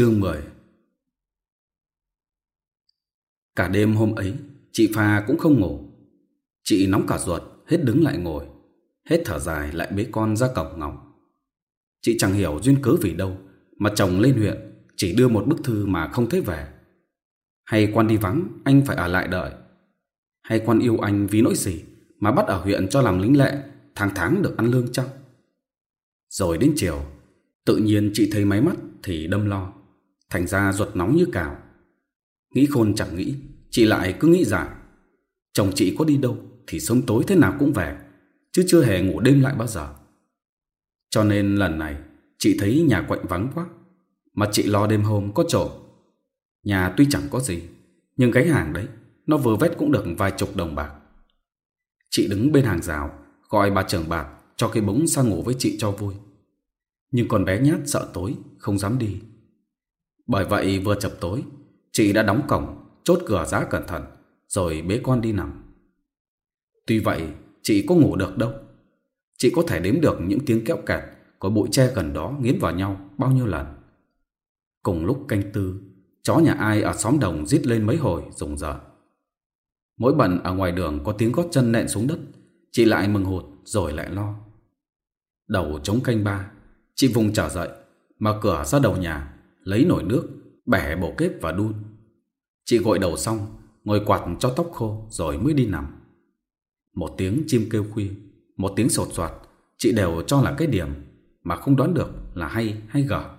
Chương 10 Cả đêm hôm ấy, chị Pha cũng không ngủ. Chị nóng cả ruột, hết đứng lại ngồi. Hết thở dài lại bế con ra cổng ngọc. Chị chẳng hiểu duyên cớ vì đâu mà chồng lên huyện chỉ đưa một bức thư mà không thấy về. Hay quan đi vắng, anh phải ở lại đợi. Hay quan yêu anh vì nỗi gì mà bắt ở huyện cho làm lính lệ, tháng tháng được ăn lương chăng? Rồi đến chiều, tự nhiên chị thấy máy mắt thì đâm lo. Thành ra ruột nóng như cào. Nghĩ khôn chẳng nghĩ, Chị lại cứ nghĩ rằng, Chồng chị có đi đâu Thì sớm tối thế nào cũng về, Chứ chưa hề ngủ đêm lại bao giờ. Cho nên lần này, Chị thấy nhà quạnh vắng quá, Mà chị lo đêm hôm có trộm. Nhà tuy chẳng có gì, Nhưng cái hàng đấy, Nó vừa vét cũng được vài chục đồng bạc. Chị đứng bên hàng rào, Gọi bà trưởng bạc cho cái bóng sang ngủ với chị cho vui. Nhưng con bé nhát sợ tối, Không dám đi. Bởi vậy vừa chập tối, chị đã đóng cổng, chốt cửa giá cẩn thận, rồi bế con đi nằm. Tuy vậy, chị có ngủ được đâu. Chị có thể đếm được những tiếng kéo kẹt của bụi tre gần đó nghiến vào nhau bao nhiêu lần. Cùng lúc canh tư, chó nhà ai ở xóm đồng rít lên mấy hồi rùng rợn. Mỗi bận ở ngoài đường có tiếng gót chân nện xuống đất, chị lại mừng hụt rồi lại lo. Đầu chống canh ba, chị vùng trở dậy, mở cửa ra đầu nhà lấy nổi nước, bẻ bộ kếp và đun. Chị gội đầu xong, ngồi quạt cho tóc khô rồi mới đi nằm. Một tiếng chim kêu khuya, một tiếng sột soạt, chị đều cho là cái điểm mà không đoán được là hay hay gở.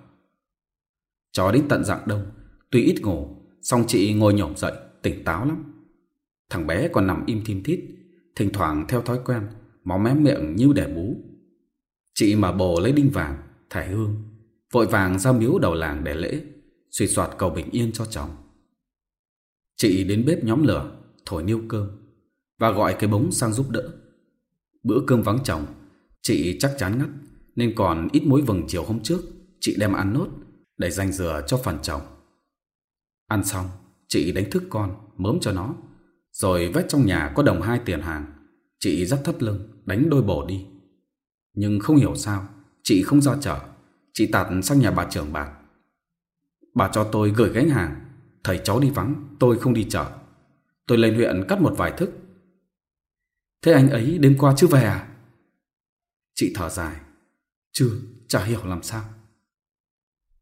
Cho đến tận dạng đông, tuy ít ngủ, song chị ngồi nhổm dậy, tỉnh táo lắm. Thằng bé còn nằm im thim thít, thỉnh thoảng theo thói quen, máu mém miệng như đẻ bú. Chị mà bồ lấy đinh vàng, thải hương, Vội vàng ra miếu đầu làng để lễ Xuyệt soạt cầu bình yên cho chồng. Chị đến bếp nhóm lửa, Thổi niêu cơm Và gọi cái bóng sang giúp đỡ. Bữa cơm vắng chồng, Chị chắc chắn ngắt, Nên còn ít mối vừng chiều hôm trước, Chị đem ăn nốt Để dành dừa cho phần chồng. Ăn xong, Chị đánh thức con, Mớm cho nó, Rồi vét trong nhà có đồng hai tiền hàng. Chị dắt thắt lưng, Đánh đôi bổ đi. Nhưng không hiểu sao, Chị không ra chợ. Chị Tạt sang nhà bà trưởng bàn. Bà cho tôi gửi gánh hàng. Thầy cháu đi vắng Tôi không đi chợ. Tôi lên huyện cắt một vài thức. Thế anh ấy đêm qua chưa về à? Chị thở dài. Chưa, chả hiểu làm sao.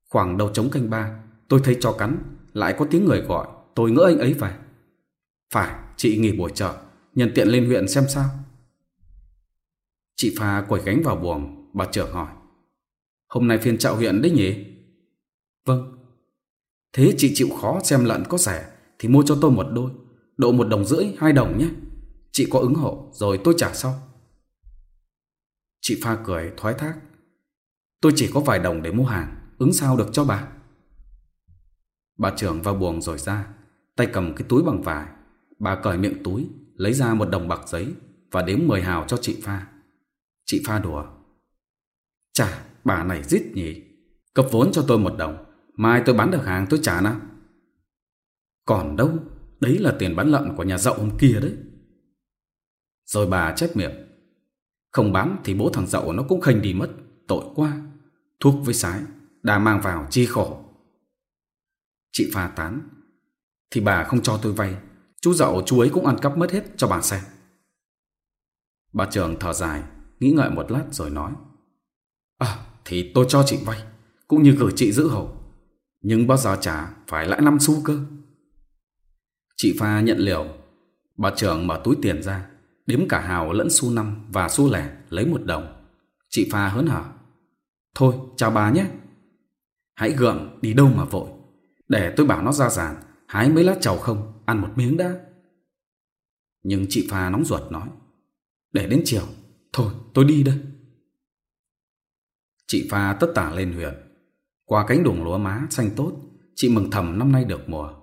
Khoảng đầu trống canh ba Tôi thấy chó cắn Lại có tiếng người gọi Tôi ngỡ anh ấy về. Phải, chị nghỉ buổi chợ Nhân tiện lên huyện xem sao. Chị pha quẩy gánh vào buồng Bà trưởng hỏi. Hôm nay phiên chợ huyện đấy nhỉ? Vâng. Thế chị chịu khó xem lợn có rẻ thì mua cho tôi một đôi. Độ một đồng rưỡi, hai đồng nhé. Chị có ứng hộ rồi tôi trả sau. Chị pha cười thoái thác. Tôi chỉ có vài đồng để mua hàng, ứng sao được cho bà? Bà trưởng vào buồng rồi ra, tay cầm cái túi bằng vải. Bà cởi miệng túi, lấy ra một đồng bạc giấy và đếm 10 hào cho chị pha. Chị pha đùa. Chà, bà này rít nhỉ. Cấp vốn cho tôi một đồng, mai tôi bán được hàng tôi trả nào. Còn đâu, đấy là tiền bán lợn của nhà dậu hôm kia đấy. Rồi bà chép miệng. Không bán thì bố thằng dậu nó cũng khênh đi mất, tội quá. Thuốc với sái, đã mang vào chi khổ. Chị pha tán. Thì bà không cho tôi vay, chú dậu chú ấy cũng ăn cắp mất hết cho bà xem. Bà trường thở dài, nghĩ ngợi một lát rồi nói. À, thì tôi cho chị vay, cũng như gửi chị giữ hầu. Nhưng bao giờ trả phải lãi năm xu cơ. Chị Pha nhận liều, bà trưởng mở túi tiền ra, đếm cả hào lẫn xu năm và xu lẻ lấy một đồng. Chị Pha hớn hở. Thôi, chào bà nhé. Hãy gượng, đi đâu mà vội. Để tôi bảo nó ra giàn, hái mấy lát trầu không, ăn một miếng đã. Nhưng chị Pha nóng ruột nói. Để đến chiều, thôi tôi đi đây. Chị pha tất tả lên huyện. Qua cánh đồng lúa má xanh tốt, chị mừng thầm năm nay được mùa.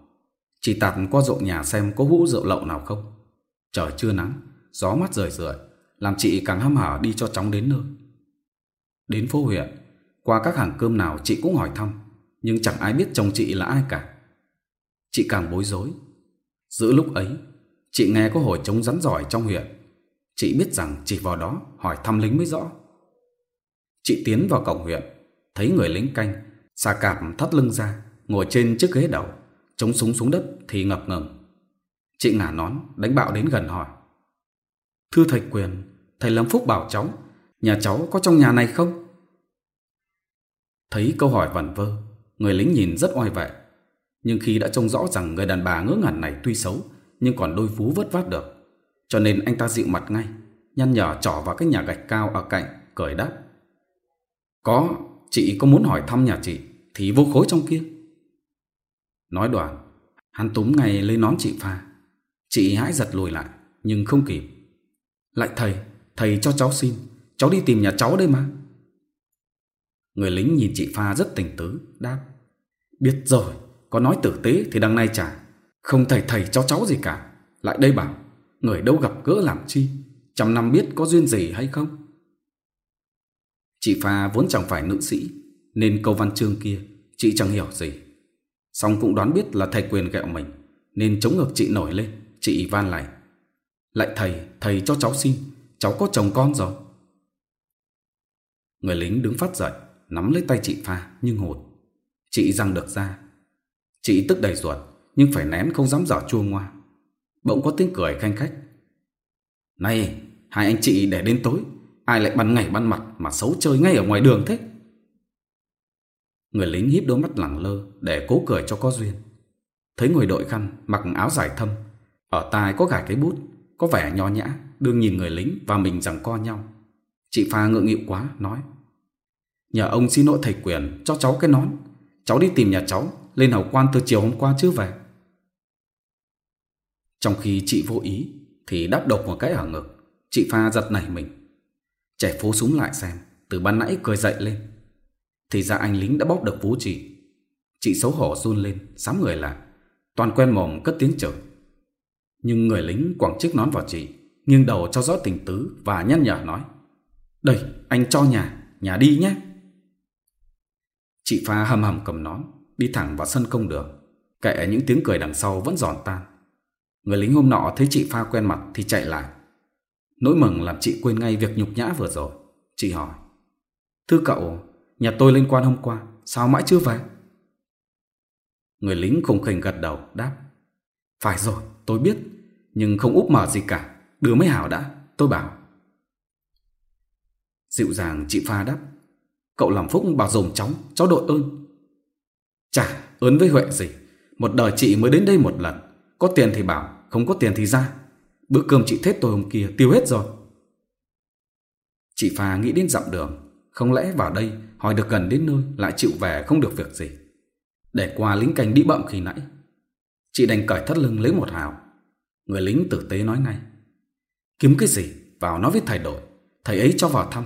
Chị tạt qua ruộng nhà xem có hũ rượu lậu nào không. Trời chưa nắng, gió mát rời rượi, làm chị càng hăm hở đi cho chóng đến nơi. Đến phố huyện, qua các hàng cơm nào chị cũng hỏi thăm, nhưng chẳng ai biết chồng chị là ai cả. Chị càng bối rối. Giữa lúc ấy, chị nghe có hồi trống rắn giỏi trong huyện. Chị biết rằng chỉ vào đó hỏi thăm lính mới rõ. Chị tiến vào cổng huyện, thấy người lính canh, xà cạp thắt lưng ra, ngồi trên chiếc ghế đầu, chống súng xuống đất thì ngập ngừng. Chị ngả nón, đánh bạo đến gần hỏi. Thưa thầy quyền, thầy Lâm Phúc bảo cháu, nhà cháu có trong nhà này không? Thấy câu hỏi vẩn vơ, người lính nhìn rất oai vệ. Nhưng khi đã trông rõ rằng người đàn bà ngỡ ngẩn này tuy xấu, nhưng còn đôi phú vớt vát được. Cho nên anh ta dịu mặt ngay, nhăn nhở trỏ vào cái nhà gạch cao ở cạnh, cởi đáp. Có, chị có muốn hỏi thăm nhà chị Thì vô khối trong kia. Nói đoạn Hắn túm ngay lấy nón chị pha. Chị hãi giật lùi lại Nhưng không kịp. Lại thầy, thầy cho cháu xin Cháu đi tìm nhà cháu đây mà. Người lính nhìn chị pha rất tỉnh tứ Đáp. Biết rồi, có nói tử tế thì đằng nay trả Không thầy thầy cho cháu gì cả. Lại đây bảo Người đâu gặp gỡ làm chi? Trăm năm biết có duyên gì hay không? Chị Pha vốn chẳng phải nữ sĩ Nên câu văn chương kia Chị chẳng hiểu gì. Xong cũng đoán biết là thầy quyền gẹo mình Nên chống ngược chị nổi lên Chị van lại. Lại thầy, thầy cho cháu xin Cháu có chồng con rồi. Người lính đứng phát dậy Nắm lấy tay chị Pha nhưng hụt. Chị răng được ra. Chị tức đầy ruột Nhưng phải nén không dám giỏ chua ngoa. Bỗng có tiếng cười khanh khách. Này hai anh chị để đến tối Ai lại ban ngày ban mặt mà xấu chơi ngay ở ngoài đường thế? Người lính híp đôi mắt lẳng lơ để cố cười cho có duyên. Thấy người đội khăn mặc áo dài thâm, ở tai có gài cái bút, có vẻ nho nhã, đương nhìn người lính và mình rằng co nhau. Chị Pha ngượng nghịu quá, nói Nhờ ông xin lỗi thầy quyền cho cháu cái nón Cháu đi tìm nhà cháu Lên hầu quan từ chiều hôm qua chưa về Trong khi chị vô ý Thì đáp độc một cái ở ngực Chị Pha giật nảy mình Trẻ phố súng lại xem, Từ ban nãy cười dậy lên. Thì ra anh lính đã bóp được vú chị. Chị xấu hổ run lên, Sám người lại Toàn quen mồm cất tiếng chửi. Nhưng người lính quẳng chiếc nón vào chị, Nghiêng đầu cho rõ tình tứ Và nhăn nhở nói, Đây, anh cho nhà Nhà đi nhé. Chị pha hầm hầm cầm nón, Đi thẳng vào sân công đường. Kệ những tiếng cười đằng sau vẫn giòn tan. Người lính hôm nọ thấy chị pha quen mặt Thì chạy lại. Nỗi mừng làm chị quên ngay việc nhục nhã vừa rồi. Chị hỏi. Thưa cậu, nhà tôi lên quan hôm qua, sao mãi chưa về? Người lính khùng khỉnh gật đầu, đáp. Phải rồi, tôi biết, nhưng không úp mở gì cả, đưa mấy hảo đã, tôi bảo. Dịu dàng chị pha đáp. Cậu làm phúc bảo dồn chóng, cháu đội ơn. Chả, ơn với huệ gì, một đời chị mới đến đây một lần, có tiền thì bảo, không có tiền thì ra. Bữa cơm chị Thết tôi hôm kia tiêu hết rồi. Chị Phà nghĩ đến dặm đường. Không lẽ vào đây hỏi được gần đến nơi lại chịu về không được việc gì. Để qua lính canh đi bậm khi nãy. Chị đành cởi thắt lưng lấy một hào. Người lính tử tế nói ngay. Kiếm cái gì? Vào nói với thầy đội. Thầy ấy cho vào thăm.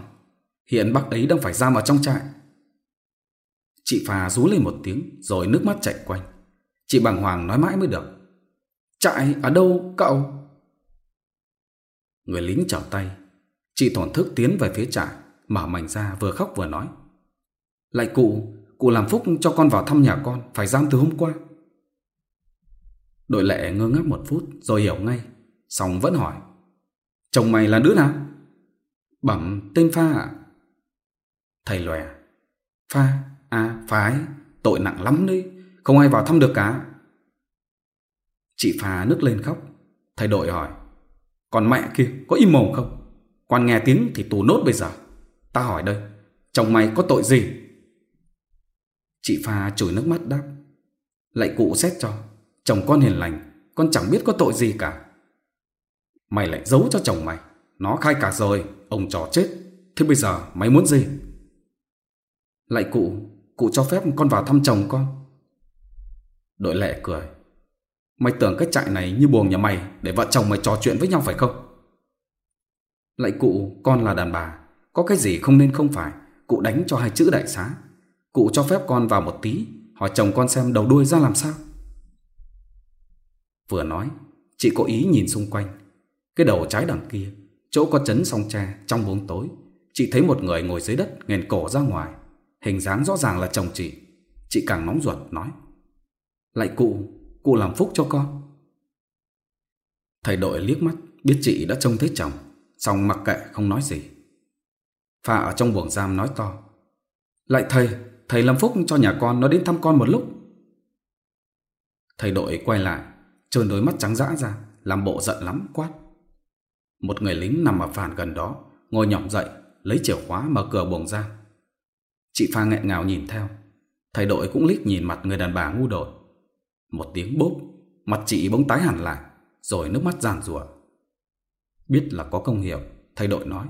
Hiện bác ấy đang phải ra vào trong trại. Chị Phà rú lên một tiếng rồi nước mắt chảy quanh. Chị bàng hoàng nói mãi mới được. Trại ở đâu, cậu? Người lính chào tay. Chị thổn thức tiến về phía trại, mở mảnh ra vừa khóc vừa nói. Lại cụ, cụ làm phúc cho con vào thăm nhà con, phải giam từ hôm qua. Đội lệ ngơ ngác một phút rồi hiểu ngay, xong vẫn hỏi. Chồng mày là đứa nào? Bẩm tên Pha ạ. Thầy lòe. Pha, à phái, tội nặng lắm đấy, không ai vào thăm được cả. Chị Pha nức lên khóc. Thầy đội hỏi. Còn mẹ kia có im mồm không? Quan nghe tiếng thì tù nốt bây giờ. Ta hỏi đây, chồng mày có tội gì? Chị Pha chửi nước mắt đáp. Lại cụ xét cho, chồng con hiền lành, con chẳng biết có tội gì cả. Mày lại giấu cho chồng mày, nó khai cả rồi, ông trò chết. Thế bây giờ mày muốn gì? Lại cụ, cụ cho phép con vào thăm chồng con. Đội lệ cười. Mày tưởng cái trại này như buồng nhà mày để vợ chồng mày trò chuyện với nhau phải không? Lại cụ, con là đàn bà. Có cái gì không nên không phải. Cụ đánh cho hai chữ đại xá. Cụ cho phép con vào một tí, hỏi chồng con xem đầu đuôi ra làm sao. Vừa nói, chị có ý nhìn xung quanh. Cái đầu trái đằng kia, chỗ có chấn song cha trong bóng tối. Chị thấy một người ngồi dưới đất nghền cổ ra ngoài. Hình dáng rõ ràng là chồng chị. Chị càng nóng ruột nói. Lại cụ, Cụ làm phúc cho con. Thầy đội liếc mắt, Biết chị đã trông thấy chồng Xong mặc kệ, không nói gì. Phà ở trong buồng giam nói to, Lại thầy Thầy làm phúc cho nhà con, Nó đến thăm con một lúc. Thầy đội quay lại, Trơn đôi mắt trắng dã ra, Làm bộ giận lắm, quát. Một người lính nằm ở phản gần đó, Ngồi nhỏng dậy, Lấy chìa khóa mở cửa buồng ra Chị Pha nghẹn ngào nhìn theo. Thầy đội cũng lít nhìn mặt người đàn bà ngu đội một tiếng bốp, mặt chị bỗng tái hẳn lại, rồi nước mắt giàn rùa. Biết là có công hiểu, thầy đội nói.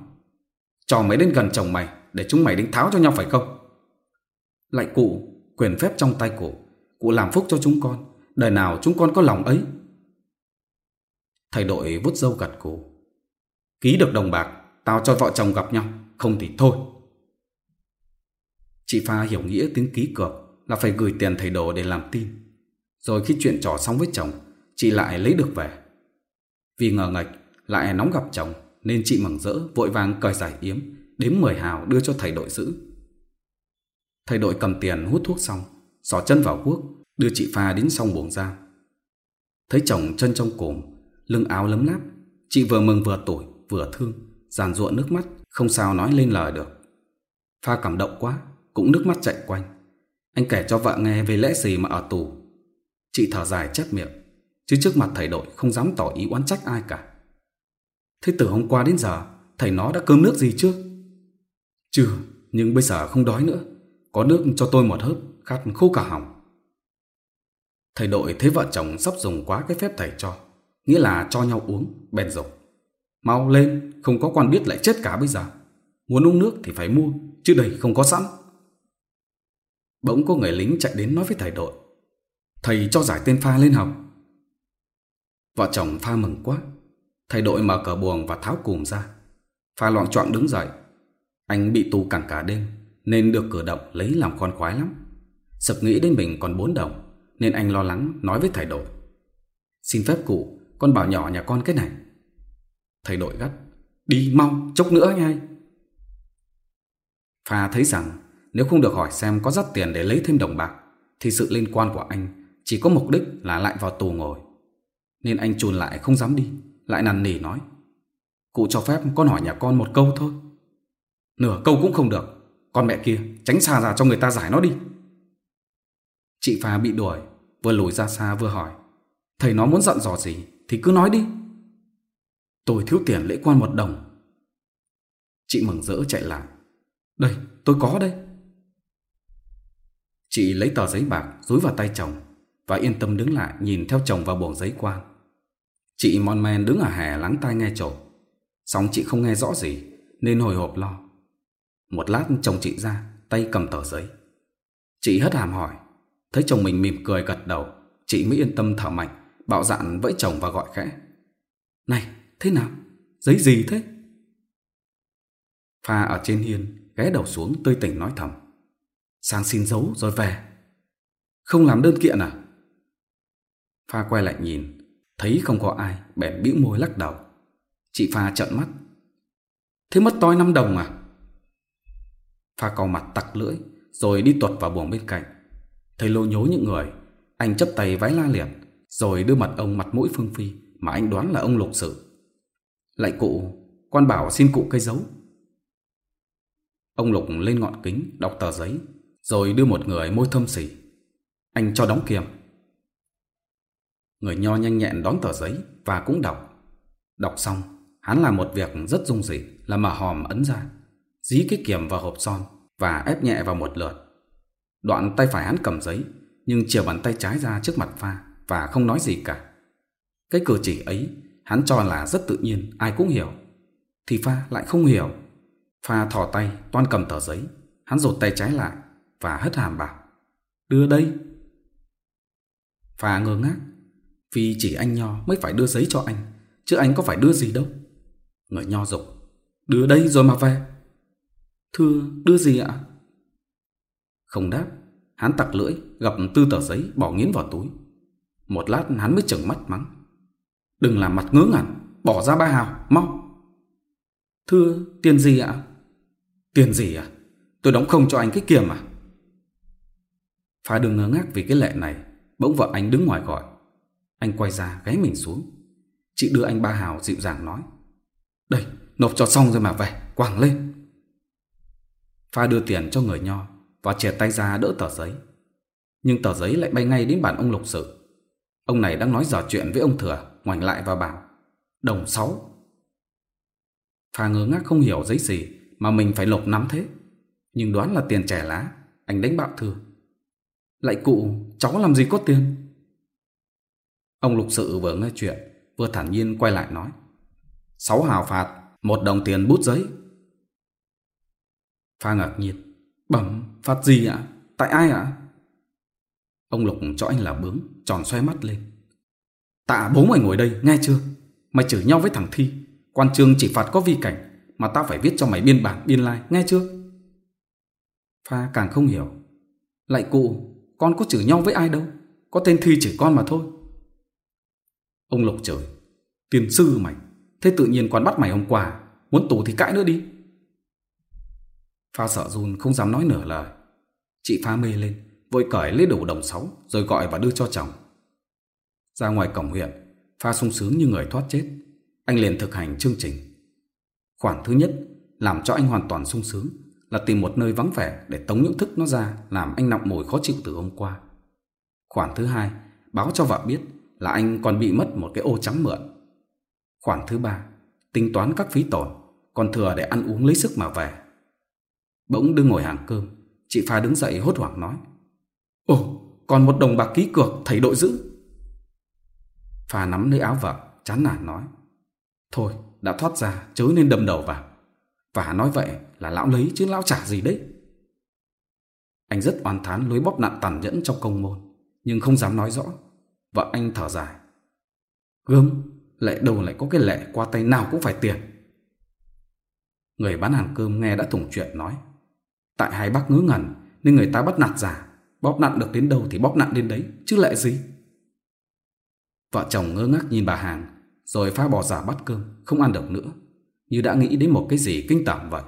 Cho mấy đến gần chồng mày, để chúng mày định tháo cho nhau phải không? Lại cụ, quyền phép trong tay cụ, cụ làm phúc cho chúng con, đời nào chúng con có lòng ấy. Thầy đội vút dâu gật cụ. Ký được đồng bạc, tao cho vợ chồng gặp nhau, không thì thôi. Chị Pha hiểu nghĩa tiếng ký cược là phải gửi tiền thầy đồ để làm tin. Rồi khi chuyện trò xong với chồng Chị lại lấy được về. Vì ngờ ngạch lại nóng gặp chồng Nên chị mừng rỡ vội vàng cởi giải yếm Đếm mười hào đưa cho thầy đội giữ. Thầy đội cầm tiền hút thuốc xong Xỏ chân vào quốc, Đưa chị pha đến sông buồng ra. Thấy chồng chân trong cồm Lưng áo lấm láp Chị vừa mừng vừa tủi vừa thương Giàn ruộng nước mắt Không sao nói lên lời được. Pha cảm động quá Cũng nước mắt chạy quanh. Anh kể cho vợ nghe về lẽ gì mà ở tù Chị thở dài chép miệng, Chứ trước mặt thầy đội không dám tỏ ý oán trách ai cả. Thế từ hôm qua đến giờ, Thầy nó đã cơm nước gì chưa? Chưa, Nhưng bây giờ không đói nữa. Có nước cho tôi một hớp, Khát khô cả hỏng. Thầy đội thấy vợ chồng sắp dùng quá cái phép thầy cho, Nghĩa là cho nhau uống, Bèn dùng Mau lên, Không có quan biết lại chết cả bây giờ. Muốn uống nước thì phải mua, Chứ đây không có sẵn. Bỗng có người lính chạy đến nói với thầy đội. Thầy cho giải tên pha lên học. Vợ chồng pha mừng quá. Thầy đội mở cửa buồng và tháo cùm ra. Pha loạn choạng đứng dậy. Anh bị tù cẳng cả đêm, Nên được cử động lấy làm con khoái lắm. Sập nghĩ đến mình còn bốn đồng, Nên anh lo lắng nói với thầy đội. Xin phép cụ, Con bảo nhỏ nhà con cái này. Thầy đội gắt. Đi mau, chốc nữa ngay Pha thấy rằng, Nếu không được hỏi xem có dắt tiền để lấy thêm đồng bạc, Thì sự liên quan của anh chỉ có mục đích là lại vào tù ngồi. Nên anh chùn lại không dám đi, Lại nằn nỉ nói. Cụ cho phép con hỏi nhà con một câu thôi. Nửa câu cũng không được, Con mẹ kia tránh xa ra cho người ta giải nó đi. Chị Phà bị đuổi, Vừa lùi ra xa vừa hỏi, Thầy nó muốn dặn dò gì Thì cứ nói đi. Tôi thiếu tiền lễ quan một đồng. Chị mừng rỡ chạy lại, Đây, tôi có đây. Chị lấy tờ giấy bạc dúi vào tay chồng và yên tâm đứng lại nhìn theo chồng vào buồng giấy quan. Chị Mon Men đứng ở hè lắng tai nghe trộm. Xong chị không nghe rõ gì nên hồi hộp lo. Một lát chồng chị ra, tay cầm tờ giấy. Chị hất hàm hỏi, thấy chồng mình mỉm cười gật đầu, chị mới yên tâm thở mạnh, bạo dạn vẫy chồng và gọi khẽ. Này, thế nào? Giấy gì thế? Pha ở trên hiên, ghé đầu xuống tươi tỉnh nói thầm. Sang xin dấu rồi về. Không làm đơn kiện à? Pha quay lại nhìn, thấy không có ai, bèn bĩu môi lắc đầu. Chị Pha trợn mắt. Thế mất toi 5 đồng à? Pha cau mặt tặc lưỡi, rồi đi tuột vào buồng bên cạnh. Thấy lô nhố những người, anh chấp tay vái la liền, rồi đưa mặt ông mặt mũi Phương Phi mà anh đoán là ông lục sử. Lại cụ, quan bảo xin cụ cây dấu. Ông lục lên ngọn kính, đọc tờ giấy, rồi đưa một người môi thâm xỉ. Anh cho đóng kiềm Người nho nhanh nhẹn đón tờ giấy và cũng đọc. Đọc xong, hắn làm một việc rất dung dị là mở hòm ấn ra, dí cái kiểm vào hộp son và ép nhẹ vào một lượt. Đoạn tay phải hắn cầm giấy, nhưng chiều bàn tay trái ra trước mặt pha và không nói gì cả. Cái cử chỉ ấy hắn cho là rất tự nhiên, ai cũng hiểu. Thì pha lại không hiểu. Pha thò tay, toan cầm tờ giấy, hắn rụt tay trái lại và hất hàm bảo. Đưa đây. Pha ngơ ngác, vì chỉ anh Nho mới phải đưa giấy cho anh, Chứ anh có phải đưa gì đâu. Người Nho dục, Đưa đây rồi mà về. Thưa, đưa gì ạ? Không đáp, Hắn tặc lưỡi, gặp tư tờ giấy bỏ nghiến vào túi. Một lát hắn mới chừng mắt mắng, Đừng làm mặt ngớ ngẩn, Bỏ ra ba hào, mau. Thưa, tiền gì ạ? Tiền gì à? Tôi đóng không cho anh cái kia mà. Phải đừng ngớ ngác vì cái lệ này, Bỗng vợ anh đứng ngoài gọi. Anh quay ra ghé mình xuống. Chị đưa anh ba Hào dịu dàng nói, Đây, nộp cho xong rồi mà về Quảng lên. Pha đưa tiền cho người nho Và chè tay ra đỡ tờ giấy. Nhưng tờ giấy lại bay ngay đến bản ông lục sự. Ông này đang nói dò chuyện với ông thừa, Ngoảnh lại và bảo, Đồng sáu. Pha ngớ ngác không hiểu giấy gì Mà mình phải lục nắm thế. Nhưng đoán là tiền trẻ lá, Anh đánh bạo thừa Lại cụ, cháu làm gì có tiền? Ông lục sự vừa nghe chuyện, vừa thản nhiên quay lại nói. Sáu hào phạt, một đồng tiền bút giấy. Pha ngạc nhiên. Bẩm, phạt gì ạ? Tại ai ạ? Ông Lục cho anh là bướng, tròn xoay mắt lên. Tạ bố mày ngồi đây, nghe chưa? Mày chửi nhau với thằng Thi. Quan trường chỉ phạt có vi cảnh, mà tao phải viết cho mày biên bản, biên lai, like, nghe chưa? Pha càng không hiểu. Lại cụ, con có chửi nhau với ai đâu. Có tên Thi chửi con mà thôi. Ông Lộc trời, tiền sư mày, thế tự nhiên quán bắt mày hôm qua, muốn tù thì cãi nữa đi. Pha sợ run không dám nói nửa lời. Chị pha mê lên, vội cởi lấy đủ đồng sáu rồi gọi và đưa cho chồng. Ra ngoài cổng huyện, pha sung sướng như người thoát chết. Anh liền thực hành chương trình. Khoản thứ nhất làm cho anh hoàn toàn sung sướng là tìm một nơi vắng vẻ để tống những thức nó ra làm anh nặng mồi khó chịu từ hôm qua. Khoản thứ hai báo cho vợ biết là anh còn bị mất một cái ô chấm mượn. Khoản thứ ba, tính toán các phí tổn, còn thừa để ăn uống lấy sức mà về. Bỗng đứng ngồi hàng cơm, chị Pha đứng dậy hốt hoảng nói. Ồ, còn một đồng bạc ký cược thầy đội giữ. Pha nắm lấy áo vợ, chán nản nói. Thôi, đã thoát ra, chớ nên đâm đầu vào. Và nói vậy là lão lấy chứ lão trả gì đấy. Anh rất oan thán lối bóp nạn tàn nhẫn trong công môn, nhưng không dám nói rõ Vợ anh thở dài. Gớm, lại đầu lại có cái lệ qua tay nào cũng phải tiền. Người bán hàng cơm nghe đã thủng chuyện nói. Tại hai bác ngớ ngẩn nên người ta bắt nạt giả. Bóp nặn được đến đâu thì bóp nặn đến đấy, chứ lệ gì. Vợ chồng ngơ ngác nhìn bà hàng, rồi phá bò giả bắt cơm, không ăn được nữa. Như đã nghĩ đến một cái gì kinh tởm vậy.